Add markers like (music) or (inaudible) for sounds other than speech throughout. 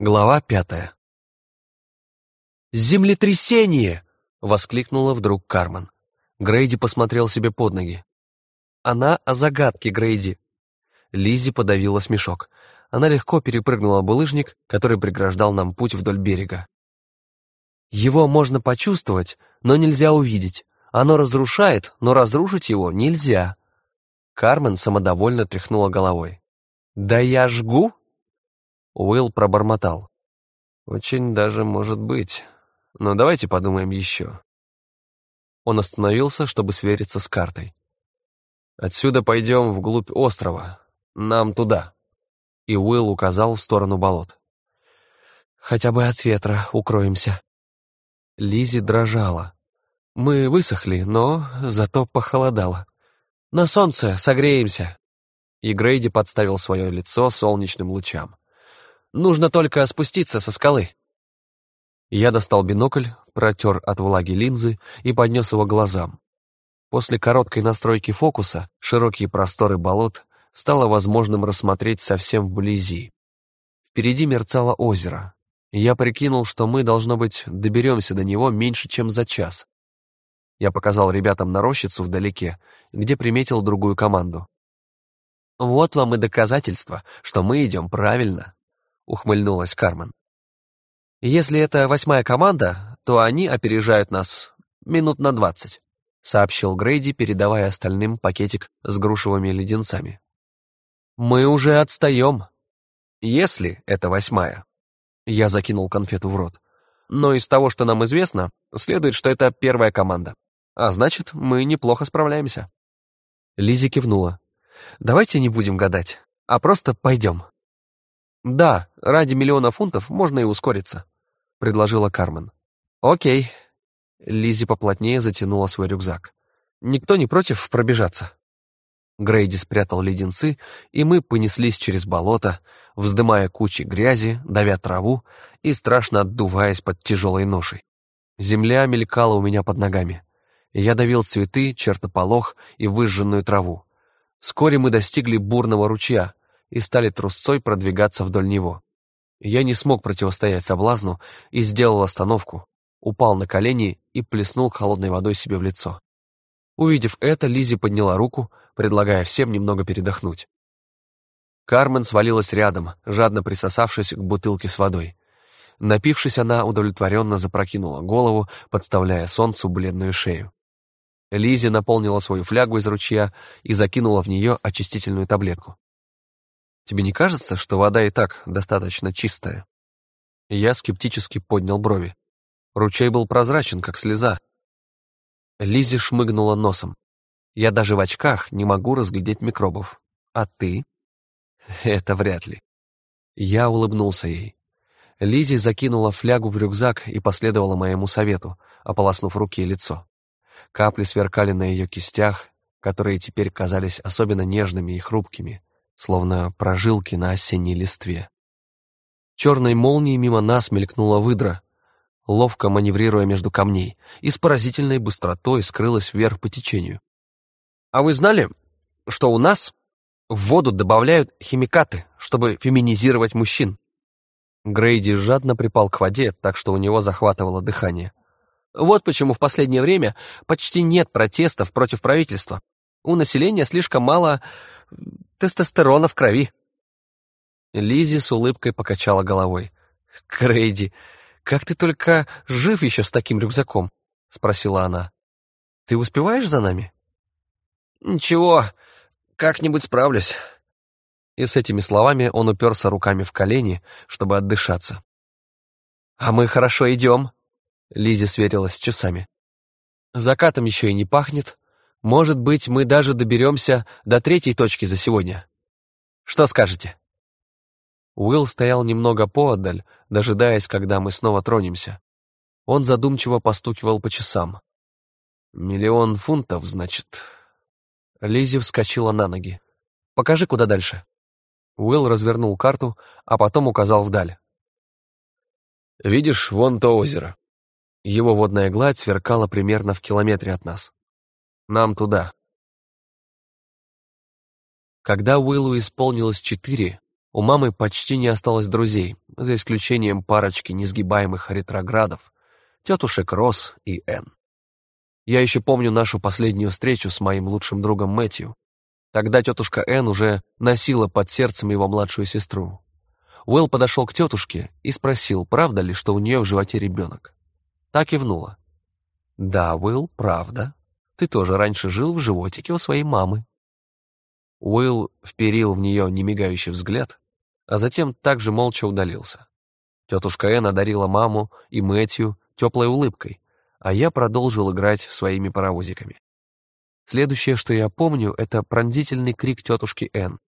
Глава пятая. «Землетрясение!» — воскликнула вдруг Кармен. Грейди посмотрел себе под ноги. «Она о загадке, Грейди!» Лизи подавила смешок. Она легко перепрыгнула булыжник, который преграждал нам путь вдоль берега. «Его можно почувствовать, но нельзя увидеть. Оно разрушает, но разрушить его нельзя». Кармен самодовольно тряхнула головой. «Да я жгу?» Уилл пробормотал. «Очень даже может быть. Но давайте подумаем еще». Он остановился, чтобы свериться с картой. «Отсюда пойдем вглубь острова. Нам туда». И Уилл указал в сторону болот. «Хотя бы от ветра укроемся». Лизи дрожала. Мы высохли, но зато похолодало. «На солнце согреемся!» И Грейди подставил свое лицо солнечным лучам. Нужно только спуститься со скалы». Я достал бинокль, протер от влаги линзы и поднес его глазам. После короткой настройки фокуса широкие просторы болот стало возможным рассмотреть совсем вблизи. Впереди мерцало озеро. Я прикинул, что мы, должно быть, доберемся до него меньше, чем за час. Я показал ребятам на рощицу вдалеке, где приметил другую команду. «Вот вам и доказательство, что мы идем правильно», ухмыльнулась Кармен. «Если это восьмая команда, то они опережают нас минут на двадцать», сообщил Грейди, передавая остальным пакетик с грушевыми леденцами. «Мы уже отстаем. Если это восьмая». Я закинул конфету в рот. «Но из того, что нам известно, следует, что это первая команда. А значит, мы неплохо справляемся». Лизи кивнула. «Давайте не будем гадать, а просто пойдем». «Да, ради миллиона фунтов можно и ускориться», — предложила Кармен. «Окей». Лизи поплотнее затянула свой рюкзак. «Никто не против пробежаться?» Грейди спрятал леденцы, и мы понеслись через болото, вздымая кучи грязи, давя траву и страшно отдуваясь под тяжелой ношей. Земля мелькала у меня под ногами. Я давил цветы, чертополох и выжженную траву. Вскоре мы достигли бурного ручья, и стали трусцой продвигаться вдоль него. Я не смог противостоять соблазну и сделал остановку, упал на колени и плеснул холодной водой себе в лицо. Увидев это, Лизи подняла руку, предлагая всем немного передохнуть. Кармен свалилась рядом, жадно присосавшись к бутылке с водой. Напившись, она удовлетворенно запрокинула голову, подставляя солнцу бледную шею. Лизи наполнила свою флягу из ручья и закинула в нее очистительную таблетку. Тебе не кажется, что вода и так достаточно чистая?» Я скептически поднял брови. Ручей был прозрачен, как слеза. Лизи шмыгнула носом. «Я даже в очках не могу разглядеть микробов. А ты?» (laughs) «Это вряд ли». Я улыбнулся ей. Лизи закинула флягу в рюкзак и последовала моему совету, ополоснув руки и лицо. Капли сверкали на ее кистях, которые теперь казались особенно нежными и хрупкими, словно прожилки на осенней листве. Черной молнией мимо нас мелькнула выдра, ловко маневрируя между камней, и с поразительной быстротой скрылась вверх по течению. «А вы знали, что у нас в воду добавляют химикаты, чтобы феминизировать мужчин?» Грейди жадно припал к воде, так что у него захватывало дыхание. Вот почему в последнее время почти нет протестов против правительства. У населения слишком мало тестостерона в крови. Лизи с улыбкой покачала головой. «Крейди, как ты только жив еще с таким рюкзаком?» — спросила она. «Ты успеваешь за нами?» «Ничего, как-нибудь справлюсь». И с этими словами он уперся руками в колени, чтобы отдышаться. «А мы хорошо идем», — Лизи сверилась с часами. «Закатом еще и не пахнет. Может быть, мы даже доберемся до третьей точки за сегодня. Что скажете?» Уилл стоял немного поодаль, дожидаясь, когда мы снова тронемся. Он задумчиво постукивал по часам. «Миллион фунтов, значит...» Лизи вскочила на ноги. «Покажи, куда дальше». Уилл развернул карту, а потом указал вдаль. «Видишь, вон то озеро. Его водная гладь сверкала примерно в километре от нас. Нам туда. Когда Уиллу исполнилось четыре, У мамы почти не осталось друзей, за исключением парочки несгибаемых ретроградов, тетушек Росс и Энн. Я еще помню нашу последнюю встречу с моим лучшим другом Мэтью. Тогда тетушка Энн уже носила под сердцем его младшую сестру. Уэлл подошел к тетушке и спросил, правда ли, что у нее в животе ребенок. Та кивнула. «Да, Уилл, правда. Ты тоже раньше жил в животике у своей мамы». Уилл вперил в нее немигающий взгляд, а затем также молча удалился. Тетушка Энн одарила маму и Мэтью теплой улыбкой, а я продолжил играть своими паровозиками. Следующее, что я помню, это пронзительный крик тетушки Энн.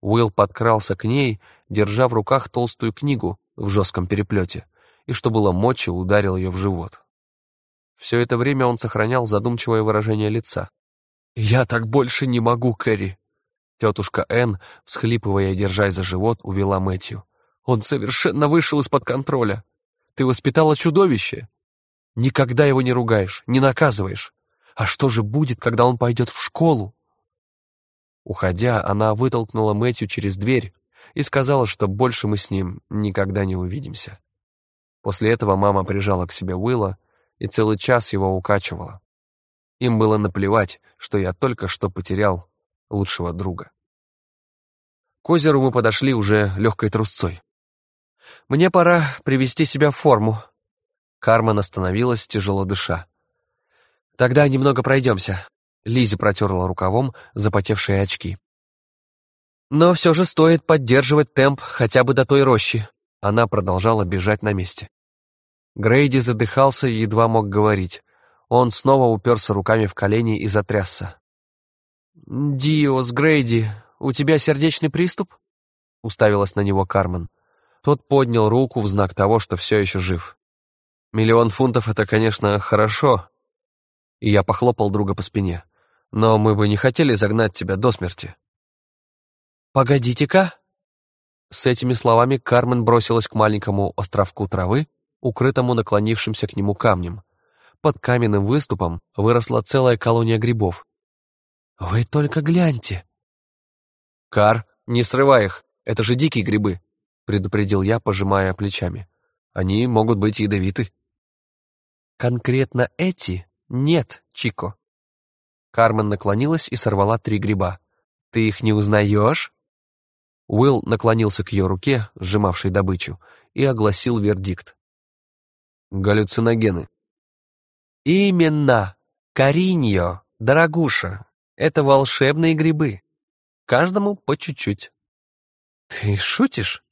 Уилл подкрался к ней, держа в руках толстую книгу в жестком переплете, и, что было мочи, ударил ее в живот. Все это время он сохранял задумчивое выражение лица. «Я так больше не могу, Кэрри!» Тетушка Энн, всхлипывая и держась за живот, увела Мэтью. «Он совершенно вышел из-под контроля. Ты воспитала чудовище. Никогда его не ругаешь, не наказываешь. А что же будет, когда он пойдет в школу? Уходя, она вытолкнула Мэтью через дверь и сказала, что больше мы с ним никогда не увидимся. После этого мама прижала к себе Уилла и целый час его укачивала. Им было наплевать, что я только что потерял лучшего друга. К озеру мы подошли уже легкой трусцой. «Мне пора привести себя в форму», Кармен остановилась, тяжело дыша. «Тогда немного пройдемся». Лизи протерла рукавом запотевшие очки. «Но все же стоит поддерживать темп хотя бы до той рощи». Она продолжала бежать на месте. Грейди задыхался и едва мог говорить. Он снова уперся руками в колени и затрясся. «Диос, Грейди, у тебя сердечный приступ?» Уставилась на него Кармен. Тот поднял руку в знак того, что все еще жив. Миллион фунтов — это, конечно, хорошо. И я похлопал друга по спине. Но мы бы не хотели загнать тебя до смерти. «Погодите-ка!» С этими словами Кармен бросилась к маленькому островку травы, укрытому наклонившимся к нему камнем. Под каменным выступом выросла целая колония грибов. «Вы только гляньте!» «Кар, не срывай их, это же дикие грибы», — предупредил я, пожимая плечами. «Они могут быть ядовиты». Конкретно эти нет, Чико. Кармен наклонилась и сорвала три гриба. Ты их не узнаешь? Уилл наклонился к ее руке, сжимавшей добычу, и огласил вердикт. Галлюциногены. Именно. Кариньо, дорогуша. Это волшебные грибы. Каждому по чуть-чуть. Ты шутишь?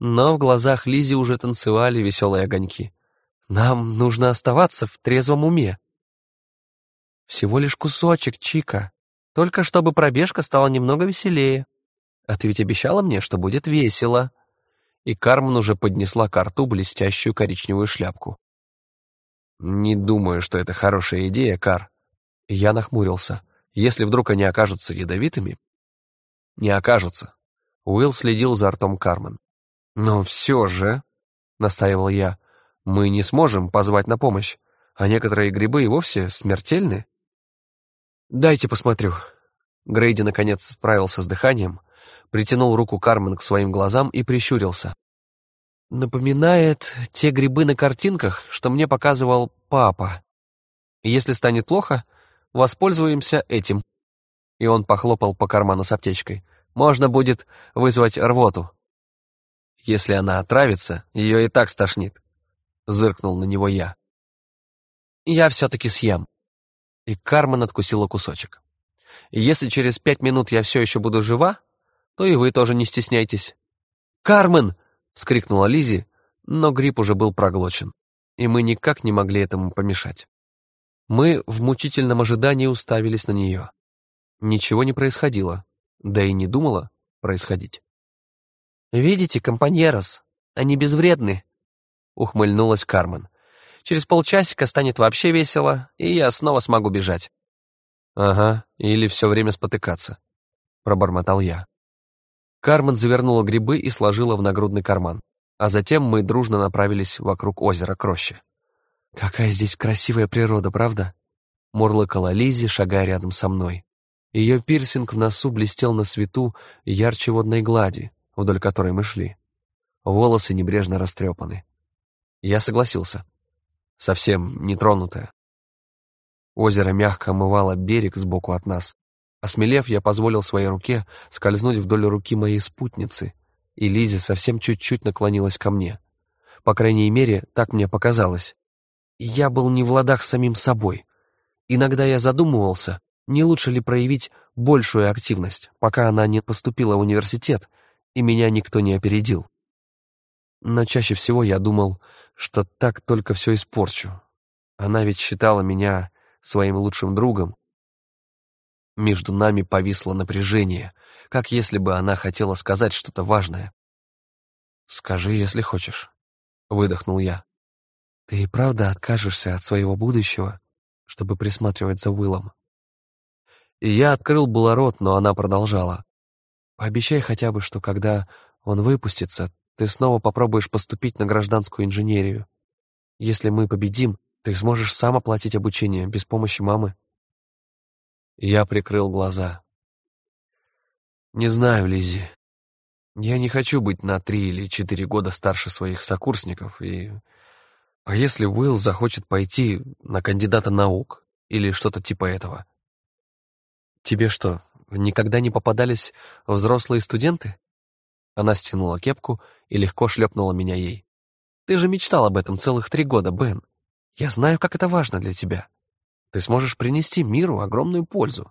Но в глазах Лизи уже танцевали веселые огоньки. Нам нужно оставаться в трезвом уме. Всего лишь кусочек, Чика. Только чтобы пробежка стала немного веселее. А ты ведь обещала мне, что будет весело. И Кармен уже поднесла к рту блестящую коричневую шляпку. Не думаю, что это хорошая идея, Кар. я нахмурился. Если вдруг они окажутся ядовитыми? Не окажутся. Уилл следил за ртом Кармен. Но все же, настаивал я, мы не сможем позвать на помощь, а некоторые грибы и вовсе смертельны. Дайте посмотрю. Грейди наконец справился с дыханием, притянул руку Кармен к своим глазам и прищурился. Напоминает те грибы на картинках, что мне показывал папа. Если станет плохо, воспользуемся этим. И он похлопал по карману с аптечкой. Можно будет вызвать рвоту. Если она отравится, ее и так стошнит. — зыркнул на него я. «Я все-таки съем». И Кармен откусила кусочек. «Если через пять минут я все еще буду жива, то и вы тоже не стесняйтесь». «Кармен!» — вскрикнула Лизи, но гриб уже был проглочен, и мы никак не могли этому помешать. Мы в мучительном ожидании уставились на нее. Ничего не происходило, да и не думало происходить. «Видите, компаньерос, они безвредны», — ухмыльнулась Кармен. «Через полчасика станет вообще весело, и я снова смогу бежать». «Ага, или все время спотыкаться», — пробормотал я. Кармен завернула грибы и сложила в нагрудный карман, а затем мы дружно направились вокруг озера Крощи. «Какая здесь красивая природа, правда?» — мурлыкала Лизи, шагая рядом со мной. Ее пирсинг в носу блестел на свету ярче водной глади, вдоль которой мы шли. Волосы небрежно растрепаны. Я согласился. Совсем нетронутое. Озеро мягко омывало берег сбоку от нас. Осмелев, я позволил своей руке скользнуть вдоль руки моей спутницы, и Лизи совсем чуть-чуть наклонилась ко мне. По крайней мере, так мне показалось. Я был не в ладах с самим собой. Иногда я задумывался, не лучше ли проявить большую активность, пока она не поступила в университет, и меня никто не опередил. Но чаще всего я думал, что так только все испорчу. Она ведь считала меня своим лучшим другом. Между нами повисло напряжение, как если бы она хотела сказать что-то важное. «Скажи, если хочешь», — выдохнул я. «Ты и правда откажешься от своего будущего, чтобы присматривать за Уиллом?» И я открыл было рот, но она продолжала. «Пообещай хотя бы, что когда он выпустится, ты снова попробуешь поступить на гражданскую инженерию. Если мы победим, ты сможешь сам оплатить обучение без помощи мамы. Я прикрыл глаза. Не знаю, Лизи. Я не хочу быть на три или четыре года старше своих сокурсников, и... А если Уилл захочет пойти на кандидата наук или что-то типа этого? Тебе что, никогда не попадались взрослые студенты? Она стянула кепку и легко шлепнула меня ей. «Ты же мечтал об этом целых три года, Бен. Я знаю, как это важно для тебя. Ты сможешь принести миру огромную пользу.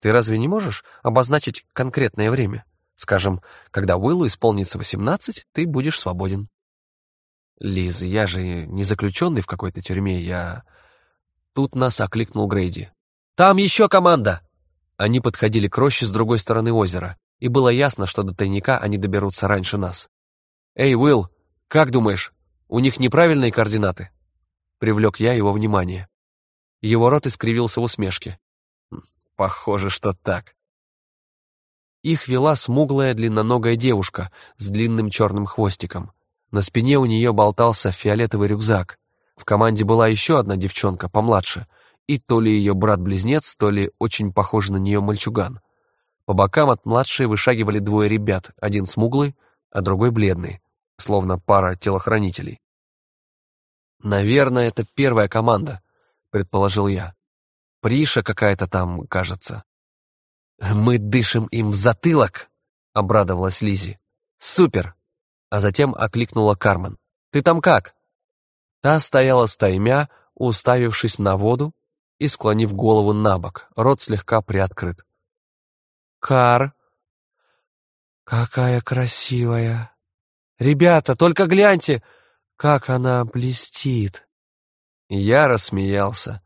Ты разве не можешь обозначить конкретное время? Скажем, когда Уиллу исполнится восемнадцать, ты будешь свободен». «Лиза, я же не заключенный в какой-то тюрьме, я...» Тут нас окликнул Грейди. «Там еще команда!» Они подходили к роще с другой стороны озера, и было ясно, что до тайника они доберутся раньше нас. «Эй, Уилл, как думаешь, у них неправильные координаты?» Привлек я его внимание. Его рот искривился в усмешке. «Хм, «Похоже, что так». Их вела смуглая длинноногая девушка с длинным черным хвостиком. На спине у нее болтался фиолетовый рюкзак. В команде была еще одна девчонка, помладше, и то ли ее брат-близнец, то ли очень похожий на нее мальчуган. По бокам от младшей вышагивали двое ребят, один смуглый, а другой бледный, словно пара телохранителей. «Наверное, это первая команда», — предположил я. «Приша какая-то там, кажется». «Мы дышим им в затылок», — обрадовалась Лизи. «Супер!» А затем окликнула Кармен. «Ты там как?» Та стояла стаймя, уставившись на воду и склонив голову на бок, рот слегка приоткрыт. Кар. Какая красивая. Ребята, только гляньте, как она блестит. Я рассмеялся.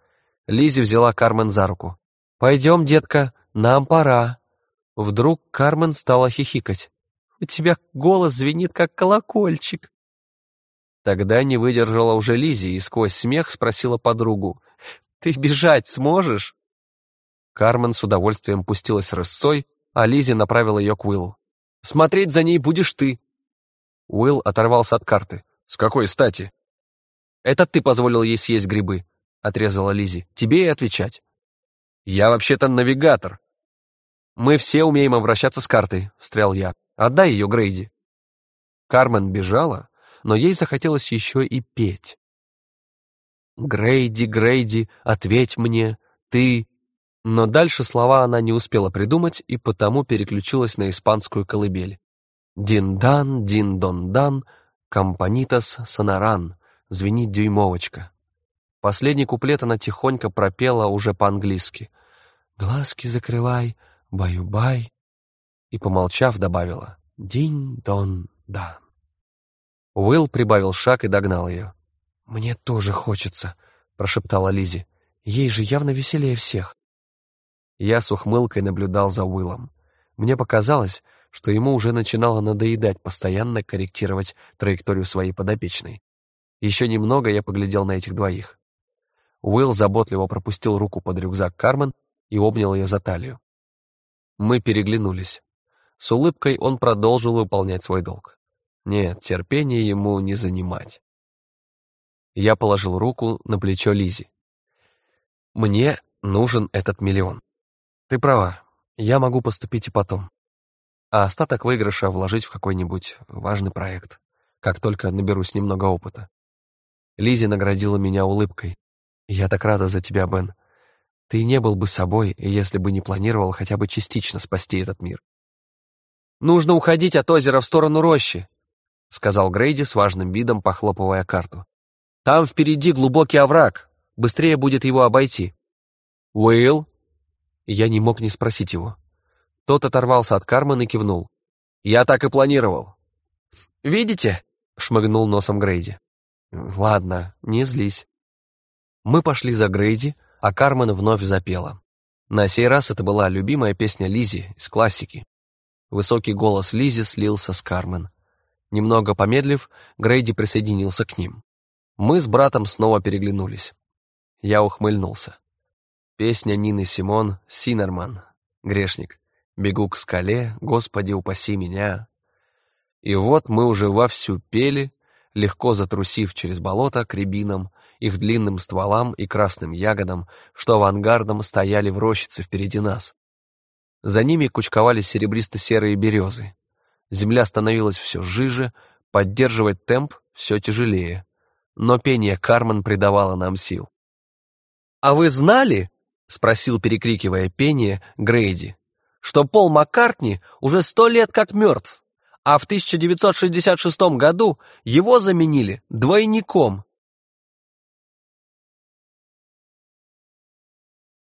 Лизи взяла Кармен за руку. «Пойдем, детка, нам пора». Вдруг Кармен стала хихикать. «У тебя голос звенит, как колокольчик». Тогда не выдержала уже Лизи и сквозь смех спросила подругу. «Ты бежать сможешь?» Кармен с удовольствием пустилась рысцой, а Лизи направила ее к Уиллу. «Смотреть за ней будешь ты!» Уилл оторвался от карты. «С какой стати?» «Это ты позволил ей съесть грибы», — отрезала Лизи. «Тебе и отвечать». «Я вообще-то навигатор». «Мы все умеем обращаться с картой», — встрял я. «Отдай ее Грейди». Кармен бежала, но ей захотелось еще и петь. «Грейди, Грейди, ответь мне, ты но дальше слова она не успела придумать и потому переключилась на испанскую колыбель. «Дин-дан, дин-дон-дан, компанитас сонаран», звенит дюймовочка. Последний куплет она тихонько пропела уже по-английски. «Глазки закрывай, баю-бай», и, помолчав, добавила «Динь-дон-дан». Уилл прибавил шаг и догнал ее. «Мне тоже хочется», — прошептала Лизи. «Ей же явно веселее всех». Я с ухмылкой наблюдал за Уиллом. Мне показалось, что ему уже начинало надоедать постоянно корректировать траекторию своей подопечной. Еще немного я поглядел на этих двоих. Уилл заботливо пропустил руку под рюкзак Кармен и обнял ее за талию. Мы переглянулись. С улыбкой он продолжил выполнять свой долг. Нет, терпения ему не занимать. Я положил руку на плечо Лизи. Мне нужен этот миллион. Ты права, я могу поступить и потом. а остаток выигрыша вложить в какой-нибудь важный проект, как только наберусь немного опыта. Лизи наградила меня улыбкой. «Я так рада за тебя, Бен. Ты не был бы собой, если бы не планировал хотя бы частично спасти этот мир». «Нужно уходить от озера в сторону рощи», — сказал Грейди с важным видом, похлопывая карту. «Там впереди глубокий овраг. Быстрее будет его обойти». «Уилл?» Я не мог не спросить его. Тот оторвался от Кармен и кивнул. «Я так и планировал». «Видите?» — шмыгнул носом Грейди. «Ладно, не злись». Мы пошли за Грейди, а Кармен вновь запела. На сей раз это была любимая песня Лизи из классики. Высокий голос Лизи слился с Кармен. Немного помедлив, Грейди присоединился к ним. Мы с братом снова переглянулись. Я ухмыльнулся. Песня Нины Симон «Синерман», «Грешник». «Бегу к скале, Господи, упаси меня». И вот мы уже вовсю пели, легко затрусив через болото к рябинам, их длинным стволам и красным ягодам, что авангардом стояли в рощице впереди нас. За ними кучковались серебристо-серые березы. Земля становилась все жиже, поддерживать темп все тяжелее. Но пение Кармен придавало нам сил. «А вы знали?» — спросил, перекрикивая пение, Грейди что Пол Маккартни уже сто лет как мертв, а в 1966 году его заменили двойником.